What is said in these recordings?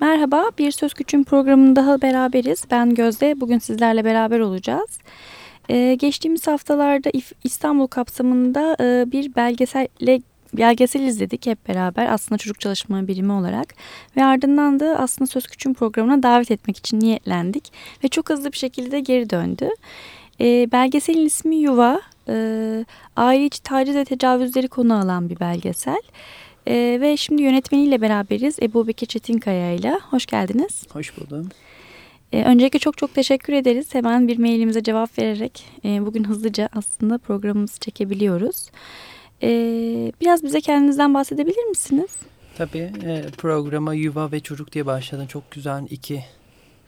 Merhaba, Bir Söz Küçüğün programında daha beraberiz. Ben Gözde, bugün sizlerle beraber olacağız. Ee, geçtiğimiz haftalarda İstanbul kapsamında e, bir belgeselle belgesel izledik hep beraber aslında çocuk çalışma birimi olarak ve ardından da aslında Söz Küçüğün programına davet etmek için niyetlendik ve çok hızlı bir şekilde geri döndü. E, belgeselin ismi Yuva, e, aile içi taciz ve tecavüzleri konu alan bir belgesel. E, ve şimdi yönetmeniyle beraberiz Ebu Bekir Çetinkaya ile. Hoş geldiniz. Hoş buldum. E, öncelikle çok çok teşekkür ederiz. Hemen bir mailimize cevap vererek e, bugün hızlıca aslında programımızı çekebiliyoruz. E, biraz bize kendinizden bahsedebilir misiniz? Tabii. E, programa Yuva ve Çocuk diye başladın. Çok güzel iki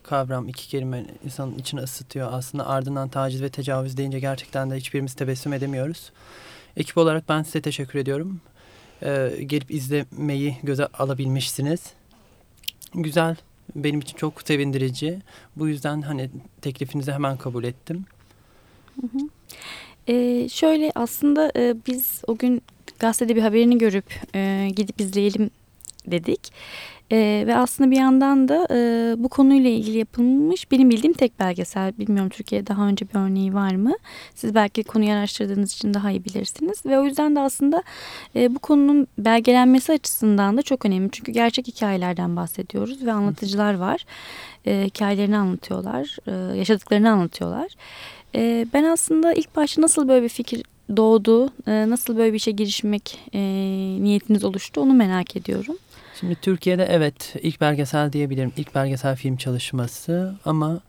kavram, iki kelime insanın içini ısıtıyor. Aslında ardından taciz ve tecavüz deyince gerçekten de hiçbirimiz tebessüm edemiyoruz. Ekip olarak ben size teşekkür ediyorum. Ee, gelip izlemeyi göze alabilmişsiniz. Güzel, benim için çok sevindirici. Bu yüzden hani teklifinizi hemen kabul ettim. Hı hı. Ee, şöyle aslında e, biz o gün gazetede bir haberini görüp e, gidip izleyelim dedik. E, ve aslında bir yandan da e, bu konuyla ilgili yapılmış benim bildiğim tek belgesel. Bilmiyorum Türkiye'de daha önce bir örneği var mı? Siz belki konuyu araştırdığınız için daha iyi bilirsiniz. Ve o yüzden de aslında e, bu konunun belgelenmesi açısından da çok önemli. Çünkü gerçek hikayelerden bahsediyoruz ve anlatıcılar var. E, hikayelerini anlatıyorlar, e, yaşadıklarını anlatıyorlar. E, ben aslında ilk başta nasıl böyle bir fikir doğdu, e, nasıl böyle bir işe girişmek e, niyetiniz oluştu onu merak ediyorum. Şimdi Türkiye'de evet ilk belgesel diyebilirim. İlk belgesel film çalışması ama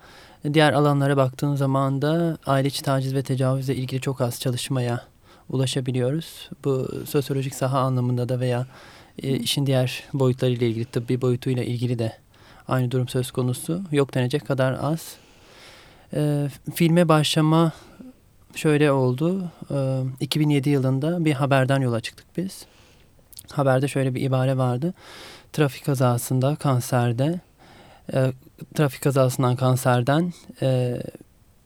diğer alanlara baktığın zaman da aile içi taciz ve tecavüzle ilgili çok az çalışmaya ulaşabiliyoruz. Bu sosyolojik saha anlamında da veya e, işin diğer boyutlarıyla ilgili, tıbbi boyutuyla ilgili de aynı durum söz konusu. Yok denecek kadar az. E, filme başlama şöyle oldu. E, 2007 yılında bir haberden yola çıktık biz haberde şöyle bir ibare vardı. Trafik kazasında, kanserde, e, trafik kazasından, kanserden e,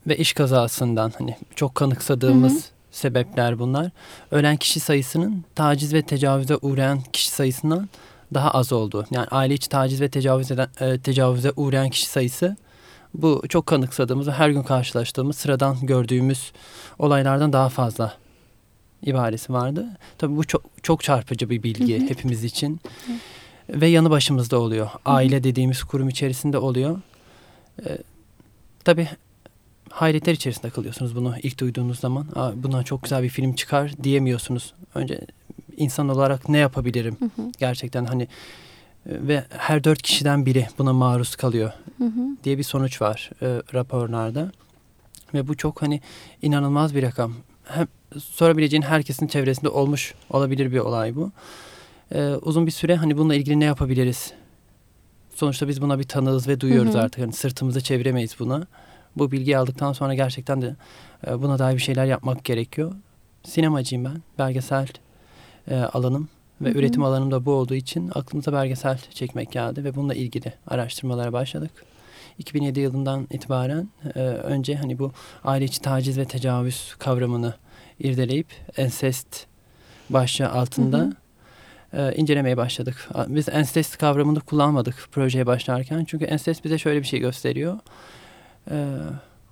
ve iş kazasından hani çok kanıksadığımız hı hı. sebepler bunlar. Ölen kişi sayısının taciz ve tecavüze uğrayan kişi sayısından daha az oldu. Yani aile içi taciz ve tecavüz eden, e, tecavüze uğrayan kişi sayısı bu çok kanıksadığımız ve her gün karşılaştığımız sıradan gördüğümüz olaylardan daha fazla ibaresi vardı. Tabii bu çok, çok çarpıcı bir bilgi hı hı. hepimiz için. Hı. Ve yanı başımızda oluyor. Aile dediğimiz kurum içerisinde oluyor. Ee, tabii hayretler içerisinde kalıyorsunuz bunu ilk duyduğunuz zaman. Aa, bundan çok güzel bir film çıkar diyemiyorsunuz. Önce insan olarak ne yapabilirim? Hı hı. Gerçekten hani ve her dört kişiden biri buna maruz kalıyor hı hı. diye bir sonuç var e, raporlarda. Ve bu çok hani inanılmaz bir rakam. Hem sorabileceğin herkesin çevresinde olmuş olabilir bir olay bu. Ee, uzun bir süre hani bununla ilgili ne yapabiliriz? Sonuçta biz buna bir tanığız ve duyuyoruz hı hı. artık. Hani sırtımızı çeviremeyiz buna. Bu bilgiyi aldıktan sonra gerçekten de e, buna dair bir şeyler yapmak gerekiyor. Sinemacıyım ben. Belgesel e, alanım ve hı hı. üretim alanım da bu olduğu için aklımıza belgesel çekmek geldi ve bununla ilgili araştırmalara başladık. 2007 yılından itibaren e, önce hani bu aile içi taciz ve tecavüz kavramını irdeleyip ensest başlığı altında hı hı. E, incelemeye başladık. Biz ensest kavramını kullanmadık projeye başlarken. Çünkü ensest bize şöyle bir şey gösteriyor. E,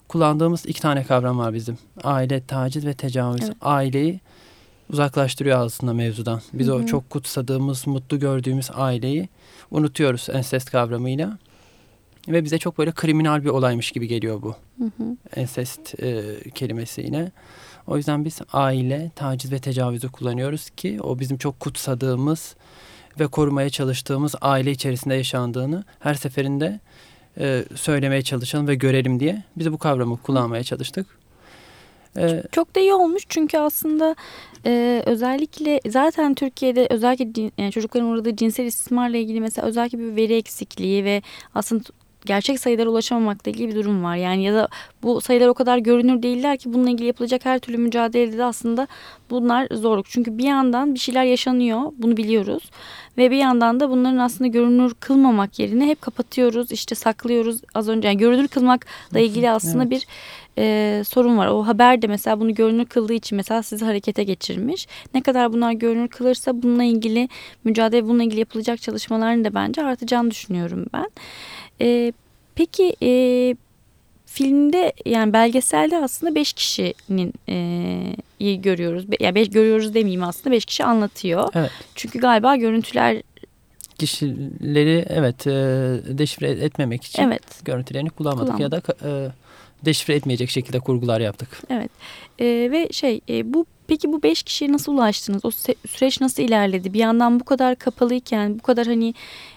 kullandığımız iki tane kavram var bizim. Aile, taciz ve tecavüz. Evet. Aileyi uzaklaştırıyor aslında mevzudan. Biz hı hı. o çok kutsadığımız, mutlu gördüğümüz aileyi unutuyoruz ensest kavramıyla. Ve bize çok böyle kriminal bir olaymış gibi geliyor bu. Hı hı. Ensest e, kelimesi yine. O yüzden biz aile, taciz ve tecavüzü kullanıyoruz ki o bizim çok kutsadığımız ve korumaya çalıştığımız aile içerisinde yaşandığını her seferinde e, söylemeye çalışalım ve görelim diye biz bu kavramı kullanmaya çalıştık. Ee, çok da iyi olmuş çünkü aslında e, özellikle zaten Türkiye'de özellikle yani çocukların uğradığı cinsel istismarla ilgili mesela özellikle bir veri eksikliği ve aslında gerçek sayılara ulaşamamakla ilgili bir durum var. Yani ya da bu sayılar o kadar görünür değiller ki bununla ilgili yapılacak her türlü mücadelede de aslında bunlar zorluk. Çünkü bir yandan bir şeyler yaşanıyor bunu biliyoruz ve bir yandan da bunların aslında görünür kılmamak yerine hep kapatıyoruz işte saklıyoruz az önce yani görünür kılmakla ilgili aslında evet. bir e, sorun var. O haber de mesela bunu görünür kıldığı için mesela sizi harekete geçirmiş. Ne kadar bunlar görünür kılırsa bununla ilgili mücadele bununla ilgili yapılacak çalışmaların da bence artacağını düşünüyorum ben. E, peki e, filmde yani belgeselde aslında beş kişinin e, iyi görüyoruz. Be, yani beş görüyoruz demeyeyim aslında beş kişi anlatıyor. Evet. Çünkü galiba görüntüler kişileri evet e, deşifre etmemek için evet. görüntülerini kullanmadık Kullanmadık. ya da e, deşifre etmeyecek şekilde kurgular yaptık. Evet e, ve şey e, bu peki bu beş kişiye nasıl ulaştınız? O süreç nasıl ilerledi? Bir yandan bu kadar kapalıyken bu kadar hani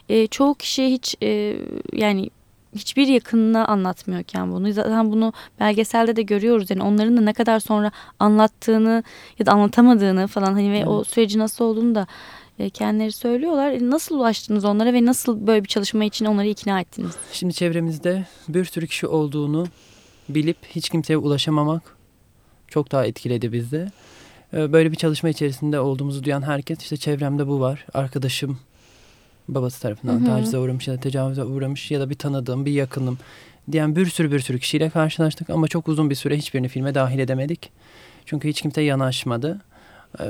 e, çoğu kişi hiç e, yani hiçbir yakınına anlatmıyorken bunu zaten bunu belgeselde de görüyoruz yani onların da ne kadar sonra anlattığını ya da anlatamadığını falan hani ve evet. o süreci nasıl olduğunu da e, kendileri söylüyorlar. E, nasıl ulaştınız onlara ve nasıl böyle bir çalışma için onları ikna ettiniz? Şimdi çevremizde bir sürü kişi olduğunu bilip hiç kimseye ulaşamamak çok daha etkiledi bizde. E, böyle bir çalışma içerisinde olduğumuzu duyan herkes işte çevremde bu var. Arkadaşım babası tarafından hı hı. tacize uğramış ya da tecavüze uğramış ya da bir tanıdığım bir yakınım diyen bir sürü bir sürü kişiyle karşılaştık ama çok uzun bir süre hiçbirini filme dahil edemedik. Çünkü hiç kimse yanaşmadı.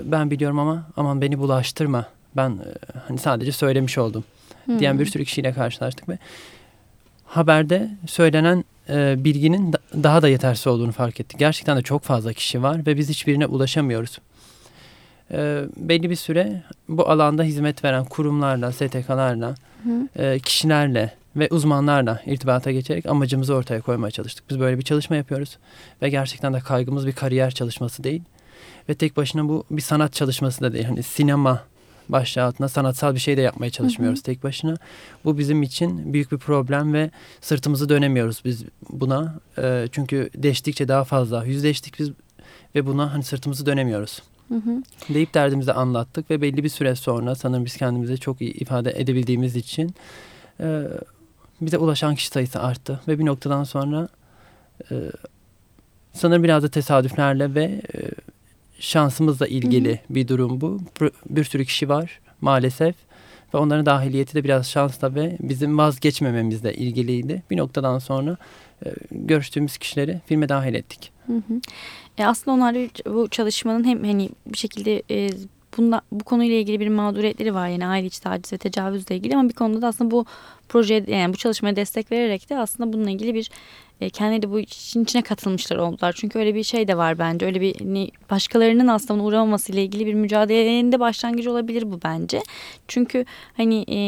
Ben biliyorum ama aman beni bulaştırma ben e, hani sadece söylemiş oldum diyen bir sürü kişiyle karşılaştık ve haberde söylenen e, bilginin da, daha da yetersiz olduğunu fark ettik. Gerçekten de çok fazla kişi var ve biz hiçbirine ulaşamıyoruz. E, belli bir süre bu alanda hizmet veren kurumlarla, STK'larla, e, kişilerle ve uzmanlarla irtibata geçerek amacımızı ortaya koymaya çalıştık. Biz böyle bir çalışma yapıyoruz ve gerçekten de kaygımız bir kariyer çalışması değil. Ve tek başına bu bir sanat çalışması da değil. Hani sinema başlığı altında sanatsal bir şey de yapmaya çalışmıyoruz hı hı. tek başına. Bu bizim için büyük bir problem ve sırtımızı dönemiyoruz biz buna. E, çünkü değiştikçe daha fazla yüzleştik biz ve buna hani sırtımızı dönemiyoruz. Hı hı. Deyip derdimizi anlattık ve belli bir süre sonra sanırım biz kendimizi çok iyi ifade edebildiğimiz için e, bize ulaşan kişi sayısı arttı. Ve bir noktadan sonra e, sanırım biraz da tesadüflerle ve e, şansımızla ilgili hı hı. bir durum bu. Bir sürü kişi var maalesef ve onların dahiliyeti de biraz şansla ve bizim vazgeçmememizle ilgiliydi. Bir noktadan sonra e, görüştüğümüz kişileri filme dahil ettik. Hı hı. E aslında onlar bu çalışmanın hem hani bir şekilde e, bunda, bu konuyla ilgili bir mağduriyetleri var yani aile içi taciz ve tecavüzle ilgili ama bir konuda da aslında bu proje yani bu çalışmaya destek vererek de aslında bununla ilgili bir e, kendileri de bu işin içine katılmışlar oldular. Çünkü öyle bir şey de var bence. Öyle bir hani başkalarının aslında uğramaması ile ilgili bir mücadelenin de başlangıcı olabilir bu bence. Çünkü hani e,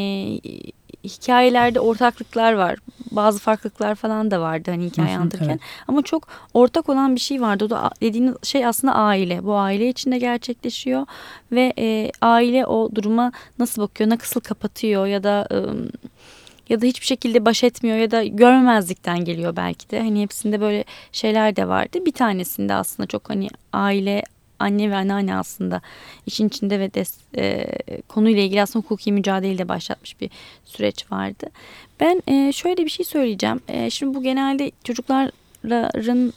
hikayelerde ortaklıklar var. Bazı farklılıklar falan da vardı hani hikaye anlatırken. Evet. Ama çok ortak olan bir şey vardı. O da dediğiniz şey aslında aile. Bu aile içinde gerçekleşiyor ve e, aile o duruma nasıl bakıyor, nasıl kapatıyor ya da e, ya da hiçbir şekilde baş etmiyor ya da görmemezlikten geliyor belki de. Hani hepsinde böyle şeyler de vardı. Bir tanesinde aslında çok hani aile anne ve anneanne aslında işin içinde ve des, e, konuyla ilgili aslında hukuki mücadeleyle de başlatmış bir süreç vardı. Ben e, şöyle bir şey söyleyeceğim. E, şimdi bu genelde çocukların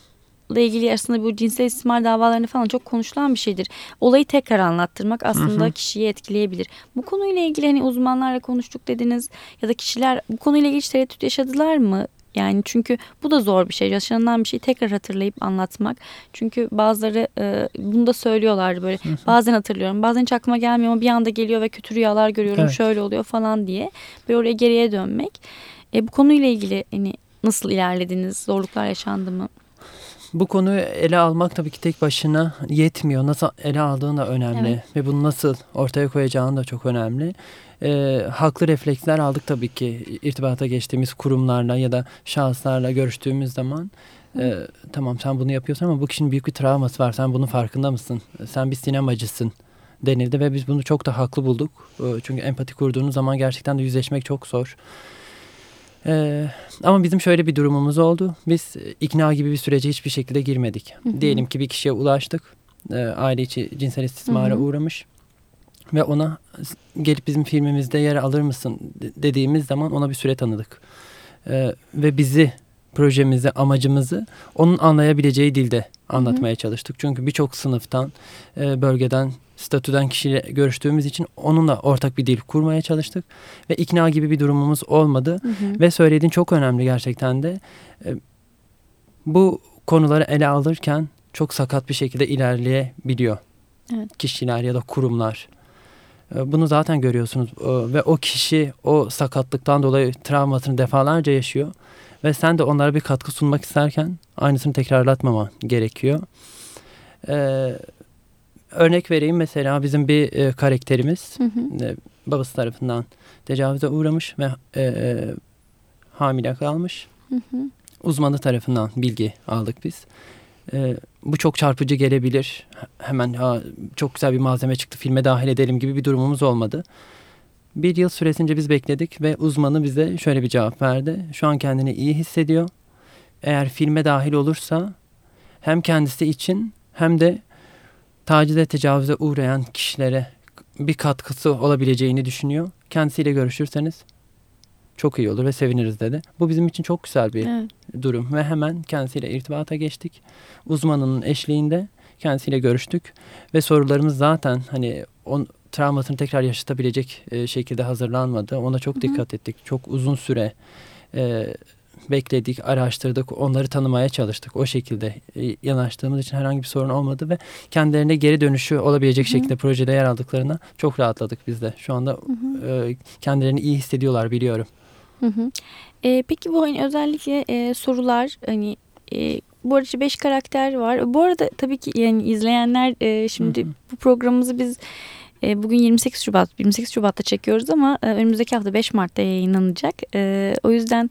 ile ilgili aslında bu cinsel istismar davalarını falan çok konuşulan bir şeydir. Olayı tekrar anlattırmak aslında hı hı. kişiyi etkileyebilir. Bu konuyla ilgili hani uzmanlarla konuştuk dediniz ya da kişiler bu konuyla ilgili tereddüt yaşadılar mı? Yani çünkü bu da zor bir şey. Yaşanılan bir şeyi tekrar hatırlayıp anlatmak. Çünkü bazıları e, bunu da söylüyorlar böyle. Hı hı. Bazen hatırlıyorum. Bazen hiç aklıma gelmiyor ama bir anda geliyor ve kötü rüyalar görüyorum. Evet. Şöyle oluyor falan diye. Böyle oraya geriye dönmek. E, bu konuyla ilgili hani nasıl ilerlediniz? Zorluklar yaşandı mı? Bu konuyu ele almak tabii ki tek başına yetmiyor. Nasıl ele aldığın da önemli evet. ve bunu nasıl ortaya koyacağın da çok önemli. Ee, haklı refleksler aldık tabii ki irtibata geçtiğimiz kurumlarla ya da şahıslarla görüştüğümüz zaman. E, tamam sen bunu yapıyorsun ama bu kişinin büyük bir travması var. Sen bunun farkında mısın? Sen bir sinemacısın denildi ve biz bunu çok da haklı bulduk. Ee, çünkü empati kurduğunuz zaman gerçekten de yüzleşmek çok zor. Ee, ama bizim şöyle bir durumumuz oldu. Biz ikna gibi bir sürece hiçbir şekilde girmedik. Hı hı. Diyelim ki bir kişiye ulaştık. E, aile içi cinsel istismara hı hı. uğramış. Ve ona gelip bizim filmimizde yer alır mısın dediğimiz zaman ona bir süre tanıdık. E, ve bizi, projemizi, amacımızı onun anlayabileceği dilde anlatmaya hı hı. çalıştık. Çünkü birçok sınıftan, e, bölgeden statüden kişiyle görüştüğümüz için onunla ortak bir dil kurmaya çalıştık. Ve ikna gibi bir durumumuz olmadı. Hı hı. Ve söylediğin çok önemli gerçekten de. E, bu konuları ele alırken çok sakat bir şekilde ilerleyebiliyor. Evet. Kişiler ya da kurumlar. E, bunu zaten görüyorsunuz e, ve o kişi o sakatlıktan dolayı travmasını defalarca yaşıyor ve sen de onlara bir katkı sunmak isterken aynısını tekrarlatmama gerekiyor. Ee, örnek vereyim mesela bizim bir e, karakterimiz hı hı. E, babası tarafından tecavüze uğramış ve e, e, hamile kalmış. Hı hı. Uzmanı tarafından bilgi aldık biz. E, bu çok çarpıcı gelebilir. Hemen ha, çok güzel bir malzeme çıktı filme dahil edelim gibi bir durumumuz olmadı. Bir yıl süresince biz bekledik ve uzmanı bize şöyle bir cevap verdi. Şu an kendini iyi hissediyor. Eğer filme dahil olursa hem kendisi için hem de tacize tecavüze uğrayan kişilere bir katkısı olabileceğini düşünüyor. Kendisiyle görüşürseniz çok iyi olur ve seviniriz dedi. Bu bizim için çok güzel bir evet. durum ve hemen kendisiyle irtibata geçtik. Uzmanının eşliğinde kendisiyle görüştük ve sorularımız zaten hani on, travmasını tekrar yaşatabilecek e, şekilde hazırlanmadı. Ona çok Hı-hı. dikkat ettik. Çok uzun süre e, bekledik, araştırdık, onları tanımaya çalıştık. O şekilde e, yanaştığımız için herhangi bir sorun olmadı ve kendilerine geri dönüşü olabilecek Hı-hı. şekilde projede yer aldıklarına çok rahatladık biz de. Şu anda e, kendilerini iyi hissediyorlar biliyorum. Hı hı. E, peki bu hani özellikle e, sorular hani e, bu arada beş karakter var. Bu arada tabii ki yani izleyenler e, şimdi hı hı. bu programımızı biz e, bugün 28 Şubat, 28 Şubat'ta çekiyoruz ama e, önümüzdeki hafta 5 Mart'ta yayınlanacak. E, o yüzden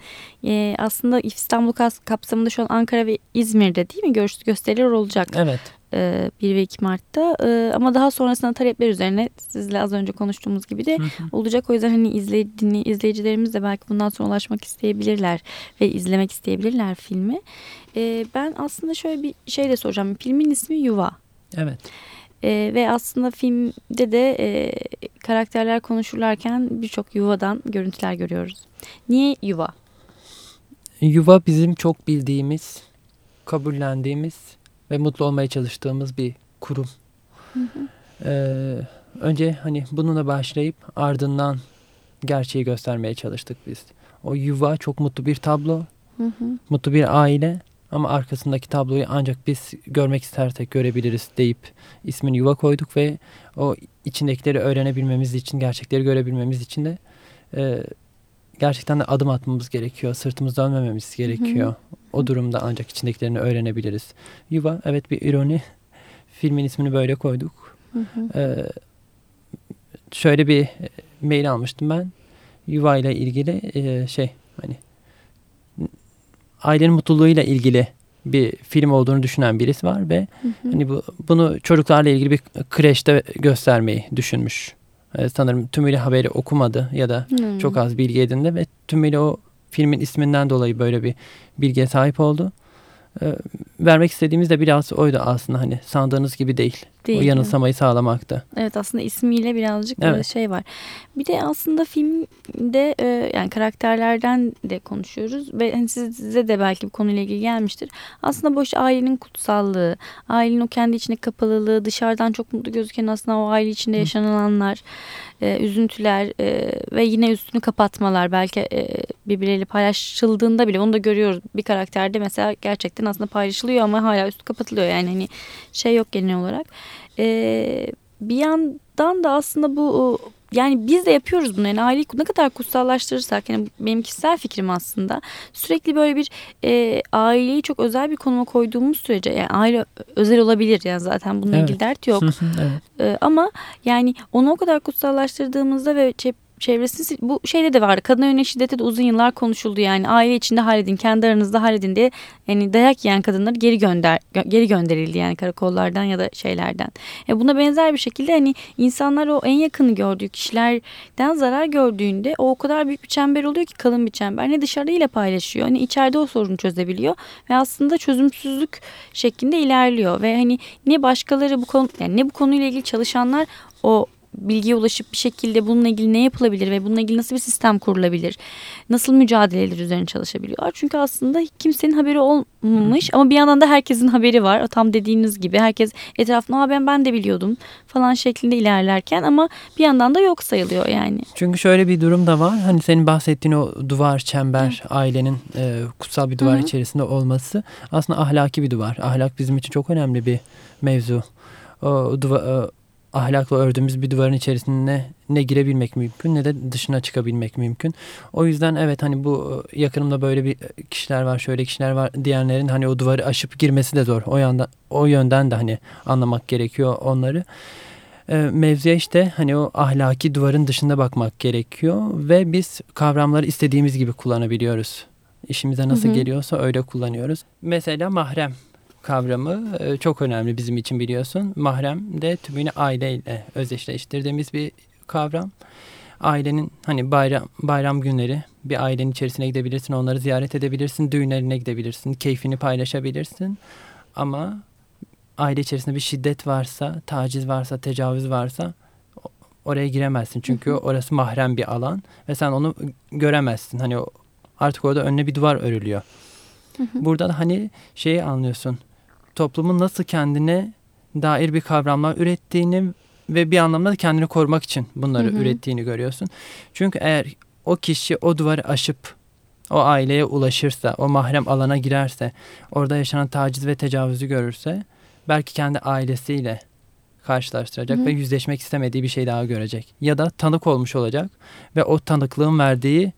aslında İstanbul kapsamında şu an Ankara ve İzmir'de değil mi görüş gösteriler olacak? Evet. 1 ve 2 Mart'ta ama daha sonrasında talepler üzerine sizle az önce konuştuğumuz gibi de olacak. O yüzden hani izley, dinley, izleyicilerimiz de belki bundan sonra ulaşmak isteyebilirler ve izlemek isteyebilirler filmi. Ben aslında şöyle bir şey de soracağım. Filmin ismi Yuva. Evet. E, ve aslında filmde de e, karakterler konuşurlarken birçok yuvadan görüntüler görüyoruz. Niye yuva? Yuva bizim çok bildiğimiz, kabullendiğimiz ve mutlu olmaya çalıştığımız bir kurum. Hı hı. Ee, önce hani bununla başlayıp ardından gerçeği göstermeye çalıştık biz. O yuva çok mutlu bir tablo, hı hı. mutlu bir aile ama arkasındaki tabloyu ancak biz görmek istersek görebiliriz deyip ismini yuva koyduk ve o içindekileri öğrenebilmemiz için, gerçekleri görebilmemiz için de e, gerçekten de adım atmamız gerekiyor. Sırtımız dönmememiz gerekiyor. Hı hı. O durumda ancak içindekilerini öğrenebiliriz. Yuva evet bir ironi. Filmin ismini böyle koyduk. Hı hı. Ee, şöyle bir mail almıştım ben. Yuva ile ilgili e, şey hani ailenin mutluluğuyla ilgili bir film olduğunu düşünen birisi var ve hı hı. hani bu bunu çocuklarla ilgili bir kreşte göstermeyi düşünmüş. Ee, sanırım tümüyle haberi okumadı ya da hı. çok az bilgi edindi ve tümüyle o filmin isminden dolayı böyle bir bilgiye sahip oldu. Ee, vermek istediğimiz de biraz oydu aslında hani sandığınız gibi değil. Değil o yanılsamayı sağlamakta. Evet aslında ismiyle birazcık evet. şey var. Bir de aslında filmde e, yani karakterlerden de konuşuyoruz ve hani size de belki bu konuyla ilgili gelmiştir. Aslında boş ailenin kutsallığı, ailenin o kendi içine kapalılığı, dışarıdan çok mutlu gözüken aslında o aile içinde yaşananlar, e, üzüntüler e, ve yine üstünü kapatmalar belki birbirleriyle paylaşıldığında bile onu da görüyoruz. Bir karakterde mesela gerçekten aslında paylaşılıyor ama hala üstü kapatılıyor yani hani şey yok genel olarak. E, bir yandan da aslında bu yani biz de yapıyoruz bunu. Yani aileyi ne kadar kutsallaştırırsak yani benim kişisel fikrim aslında sürekli böyle bir e, aileyi çok özel bir konuma koyduğumuz sürece yani aile özel olabilir yani zaten bununla evet. ilgili dert yok. evet. e, ama yani onu o kadar kutsallaştırdığımızda ve çevresinde bu şeyde de vardı. Kadına yönelik şiddete de uzun yıllar konuşuldu yani. Aile içinde halledin, kendi aranızda halledin diye yani dayak yiyen kadınlar geri gönder geri gönderildi yani karakollardan ya da şeylerden. E buna benzer bir şekilde hani insanlar o en yakını gördüğü kişilerden zarar gördüğünde o o kadar büyük bir çember oluyor ki kalın bir çember. Ne dışarıda paylaşıyor, ne içeride o sorunu çözebiliyor ve aslında çözümsüzlük şeklinde ilerliyor ve hani ne başkaları bu konu yani ne bu konuyla ilgili çalışanlar o bilgiye ulaşıp bir şekilde bununla ilgili ne yapılabilir ve bununla ilgili nasıl bir sistem kurulabilir? Nasıl mücadeleler üzerine çalışabiliyorlar? Çünkü aslında kimsenin haberi olmamış ama bir yandan da herkesin haberi var. Tam dediğiniz gibi herkes etrafında ben ben de biliyordum falan şeklinde ilerlerken ama bir yandan da yok sayılıyor yani. Çünkü şöyle bir durum da var. Hani senin bahsettiğin o duvar, çember, Hı. ailenin e, kutsal bir duvar Hı-hı. içerisinde olması aslında ahlaki bir duvar. Ahlak bizim için çok önemli bir mevzu. O duvar e, ahlakla ördüğümüz bir duvarın içerisine ne girebilmek mümkün ne de dışına çıkabilmek mümkün. O yüzden evet hani bu e, yakınımda böyle bir kişiler var, şöyle kişiler var diyenlerin hani o duvarı aşıp girmesi de zor. O yandan o yönden de hani anlamak gerekiyor onları. E, mevzuya işte hani o ahlaki duvarın dışında bakmak gerekiyor ve biz kavramları istediğimiz gibi kullanabiliyoruz. İşimize nasıl hı hı. geliyorsa öyle kullanıyoruz. Mesela mahrem kavramı e, çok önemli bizim için biliyorsun. Mahrem de tümüyle aileyle özdeşleştirdiğimiz bir kavram. Ailenin hani bayram bayram günleri bir ailenin içerisine gidebilirsin, onları ziyaret edebilirsin, düğünlerine gidebilirsin, keyfini paylaşabilirsin. Ama aile içerisinde bir şiddet varsa, taciz varsa, tecavüz varsa oraya giremezsin. Çünkü orası mahrem bir alan ve sen onu göremezsin. Hani artık orada önüne bir duvar örülüyor. Burada da hani şeyi anlıyorsun toplumun nasıl kendine dair bir kavramlar ürettiğini ve bir anlamda da kendini korumak için bunları hı hı. ürettiğini görüyorsun. Çünkü eğer o kişi o duvarı aşıp o aileye ulaşırsa, o mahrem alana girerse, orada yaşanan taciz ve tecavüzü görürse belki kendi ailesiyle karşılaştıracak Hı. ve yüzleşmek istemediği bir şey daha görecek. Ya da tanık olmuş olacak ve o tanıklığın verdiği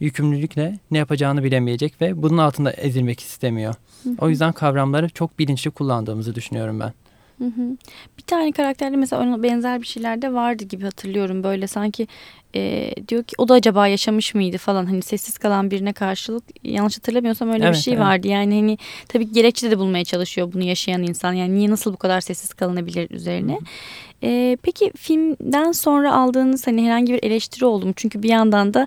yükümlülükle ne yapacağını bilemeyecek ve bunun altında ezilmek istemiyor. O yüzden kavramları çok bilinçli kullandığımızı düşünüyorum ben. Hı hı. Bir tane karakterde mesela ona benzer bir şeyler de vardı gibi hatırlıyorum. Böyle sanki e, diyor ki o da acaba yaşamış mıydı falan hani sessiz kalan birine karşılık yanlış hatırlamıyorsam öyle evet, bir şey evet. vardı. Yani hani tabii gerekçe de bulmaya çalışıyor bunu yaşayan insan. Yani niye nasıl bu kadar sessiz kalınabilir üzerine. E, peki filmden sonra aldığınız hani herhangi bir eleştiri oldu mu? Çünkü bir yandan da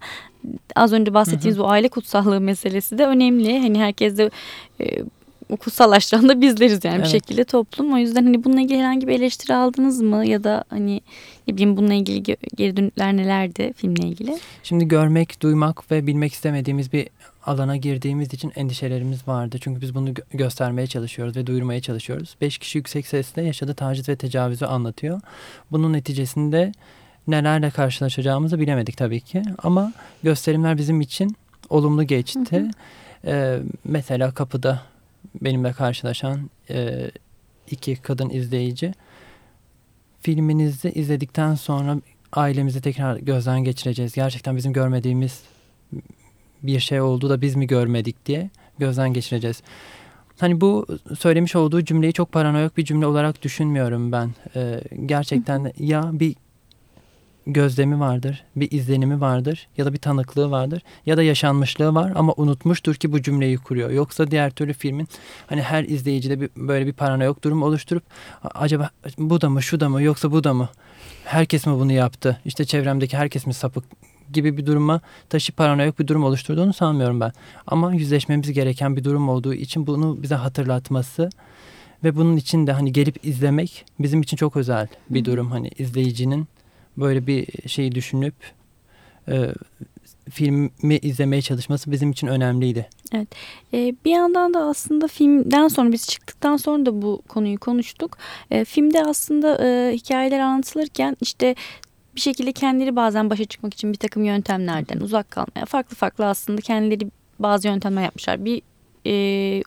az önce bahsettiğiniz hı hı. bu aile kutsallığı meselesi de önemli. Hani herkes de e, kutsallaştıran da bizleriz yani evet. bir şekilde toplum. O yüzden hani bununla ilgili herhangi bir eleştiri aldınız mı ya da hani ne bileyim bununla ilgili geri dönükler nelerdi filmle ilgili? Şimdi görmek, duymak ve bilmek istemediğimiz bir alana girdiğimiz için endişelerimiz vardı. Çünkü biz bunu gö göstermeye çalışıyoruz ve duyurmaya çalışıyoruz. Beş kişi yüksek sesle yaşadığı taciz ve tecavüzü anlatıyor. Bunun neticesinde nelerle karşılaşacağımızı bilemedik tabii ki. Ama gösterimler bizim için olumlu geçti. Hı hı. Ee, mesela kapıda benimle karşılaşan e, iki kadın izleyici filminizi izledikten sonra ailemizi tekrar gözden geçireceğiz. Gerçekten bizim görmediğimiz bir şey oldu da biz mi görmedik diye gözden geçireceğiz. Hani bu söylemiş olduğu cümleyi çok paranoyak bir cümle olarak düşünmüyorum ben. Ee, gerçekten ya bir gözlemi vardır, bir izlenimi vardır ya da bir tanıklığı vardır ya da yaşanmışlığı var ama unutmuştur ki bu cümleyi kuruyor. Yoksa diğer türlü filmin hani her izleyicide bir, böyle bir paranoyak durum oluşturup acaba bu da mı şu da mı yoksa bu da mı? Herkes mi bunu yaptı? İşte çevremdeki herkes mi sapık gibi bir duruma taşı paranoyak bir durum oluşturduğunu sanmıyorum ben. Ama yüzleşmemiz gereken bir durum olduğu için bunu bize hatırlatması ve bunun için de hani gelip izlemek bizim için çok özel bir durum. Hani izleyicinin böyle bir şeyi düşünüp e, filmi izlemeye çalışması bizim için önemliydi. Evet. E, bir yandan da aslında filmden sonra biz çıktıktan sonra da bu konuyu konuştuk. E, filmde aslında e, hikayeler anlatılırken işte bir şekilde kendileri bazen başa çıkmak için bir takım yöntemlerden uzak kalmaya farklı farklı aslında kendileri bazı yöntemler yapmışlar. Bir e,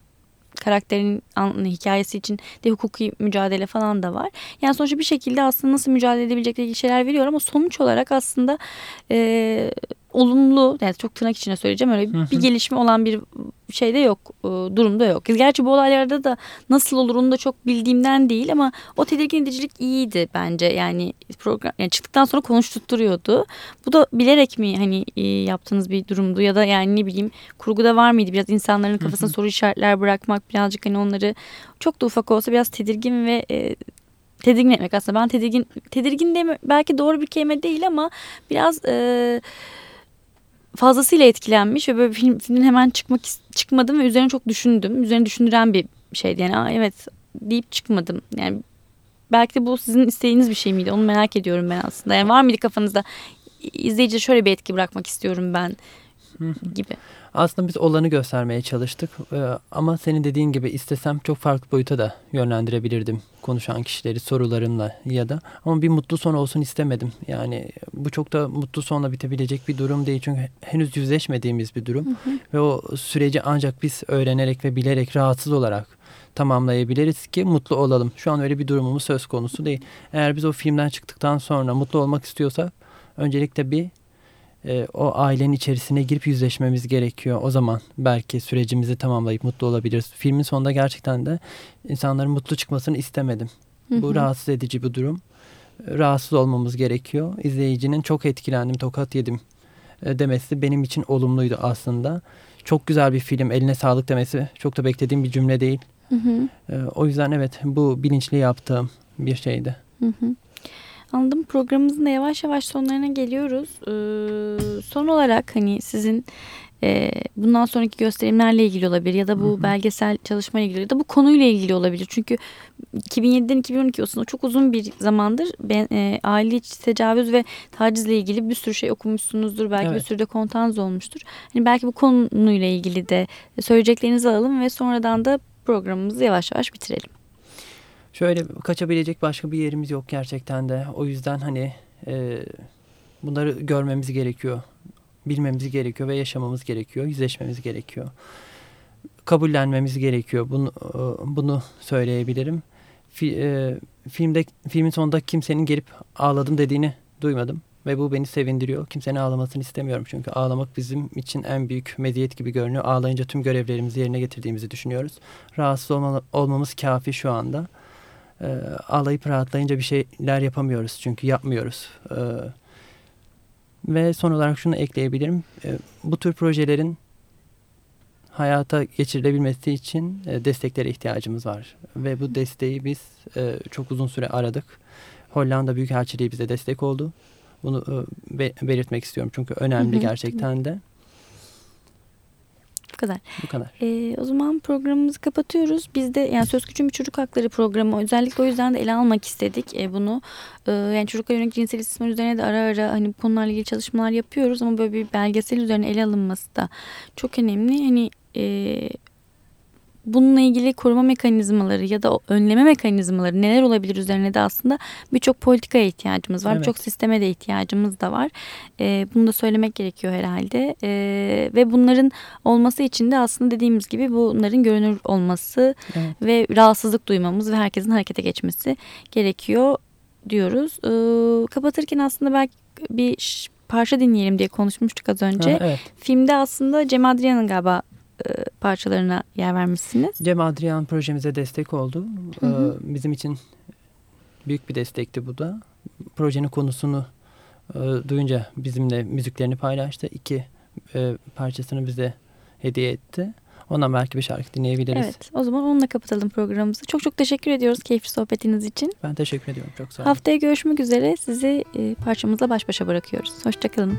karakterin hikayesi için de hukuki mücadele falan da var. Yani sonuçta bir şekilde aslında nasıl mücadele edebilecekleri şeyler veriyor ama sonuç olarak aslında e, olumlu yani çok tırnak içine söyleyeceğim öyle bir gelişme olan bir şeyde yok e, durumda yok. Gerçi bu olaylarda da nasıl olur onu da çok bildiğimden değil ama o tedirgin edicilik iyiydi bence. Yani program yani çıktıktan sonra konuşturturuyordu. Bu da bilerek mi hani e, yaptığınız bir durumdu ya da yani ne bileyim kurguda var mıydı biraz insanların kafasına soru işaretler bırakmak birazcık hani onları çok da ufak olsa biraz tedirgin ve e, tedirgin etmek aslında ben tedirgin tedirgin de belki doğru bir kelime değil ama biraz e, fazlasıyla etkilenmiş ve böyle film, filmden hemen çıkmak çıkmadım ve üzerine çok düşündüm. Üzerine düşündüren bir şeydi yani Aa, evet deyip çıkmadım. Yani belki de bu sizin isteğiniz bir şey miydi? Onu merak ediyorum ben aslında. Yani var mıydı kafanızda izleyici şöyle bir etki bırakmak istiyorum ben gibi. Aslında biz olanı göstermeye çalıştık ee, ama senin dediğin gibi istesem çok farklı boyuta da yönlendirebilirdim konuşan kişileri sorularımla ya da ama bir mutlu son olsun istemedim. Yani bu çok da mutlu sonla bitebilecek bir durum değil çünkü henüz yüzleşmediğimiz bir durum hı hı. ve o süreci ancak biz öğrenerek ve bilerek rahatsız olarak tamamlayabiliriz ki mutlu olalım. Şu an öyle bir durumumuz söz konusu değil. Eğer biz o filmden çıktıktan sonra mutlu olmak istiyorsak öncelikle bir e, o ailenin içerisine girip yüzleşmemiz gerekiyor. O zaman belki sürecimizi tamamlayıp mutlu olabiliriz. Filmin sonunda gerçekten de insanların mutlu çıkmasını istemedim. Hı hı. Bu rahatsız edici bir durum. Rahatsız olmamız gerekiyor. İzleyicinin çok etkilendim, tokat yedim e, demesi benim için olumluydu aslında. Çok güzel bir film, eline sağlık demesi çok da beklediğim bir cümle değil. Hı hı. E, o yüzden evet bu bilinçli yaptığım bir şeydi. Hı hı. Anladım. Programımızın da yavaş yavaş sonlarına geliyoruz. Ee, son olarak hani sizin e, bundan sonraki gösterimlerle ilgili olabilir ya da bu hı hı. belgesel çalışmayla ilgili ya da bu konuyla ilgili olabilir. Çünkü 2007'den 2012 olsun o çok uzun bir zamandır ben, e, aile içi tecavüz ve tacizle ilgili bir sürü şey okumuşsunuzdur. Belki evet. bir sürü de kontanız olmuştur. Hani belki bu konuyla ilgili de söyleyeceklerinizi alalım ve sonradan da programımızı yavaş yavaş bitirelim. Şöyle kaçabilecek başka bir yerimiz yok gerçekten de. O yüzden hani e, bunları görmemiz gerekiyor. Bilmemiz gerekiyor ve yaşamamız gerekiyor. Yüzleşmemiz gerekiyor. Kabullenmemiz gerekiyor. Bunu, e, bunu söyleyebilirim. Fi, e, filmde filmin sonunda kimsenin gelip ağladım dediğini duymadım ve bu beni sevindiriyor. Kimsenin ağlamasını istemiyorum çünkü ağlamak bizim için en büyük meziyet gibi görünüyor. Ağlayınca tüm görevlerimizi yerine getirdiğimizi düşünüyoruz. Rahatsız olma, olmamız kafi şu anda e, ağlayıp rahatlayınca bir şeyler yapamıyoruz çünkü yapmıyoruz. E, ve son olarak şunu ekleyebilirim. E, bu tür projelerin hayata geçirilebilmesi için e, desteklere ihtiyacımız var. Ve bu desteği biz e, çok uzun süre aradık. Hollanda Büyükelçiliği bize destek oldu. Bunu e, be, belirtmek istiyorum çünkü önemli hı hı. gerçekten de kadar. Bu kadar. Ee, o zaman programımızı kapatıyoruz. Biz de yani Söz Küçüğün bir çocuk hakları programı özellikle o yüzden de ele almak istedik e, bunu. E, yani çocuklar yönelik cinsel istismar üzerine de ara ara hani bu konularla ilgili çalışmalar yapıyoruz ama böyle bir belgesel üzerine ele alınması da çok önemli. Hani e, bununla ilgili koruma mekanizmaları ya da önleme mekanizmaları neler olabilir üzerine de aslında birçok politikaya ihtiyacımız var. Evet. Birçok sisteme de ihtiyacımız da var. E, bunu da söylemek gerekiyor herhalde. E, ve bunların olması için de aslında dediğimiz gibi bunların görünür olması evet. ve rahatsızlık duymamız ve herkesin harekete geçmesi gerekiyor diyoruz. E, kapatırken aslında belki bir parça dinleyelim diye konuşmuştuk az önce. Ha, evet. Filmde aslında Cem Adrian'ın galiba parçalarına yer vermişsiniz. Cem Adrian projemize destek oldu. Hı hı. E, bizim için büyük bir destekti bu da. Projenin konusunu e, duyunca bizimle müziklerini paylaştı. İki parçasını bize hediye etti. Ondan belki bir şarkı dinleyebiliriz. Evet o zaman onunla kapatalım programımızı. Çok çok teşekkür ediyoruz keyifli sohbetiniz için. Ben teşekkür ediyorum çok sağ olun. Haftaya görüşmek üzere sizi parçamızla baş başa bırakıyoruz. Hoşçakalın.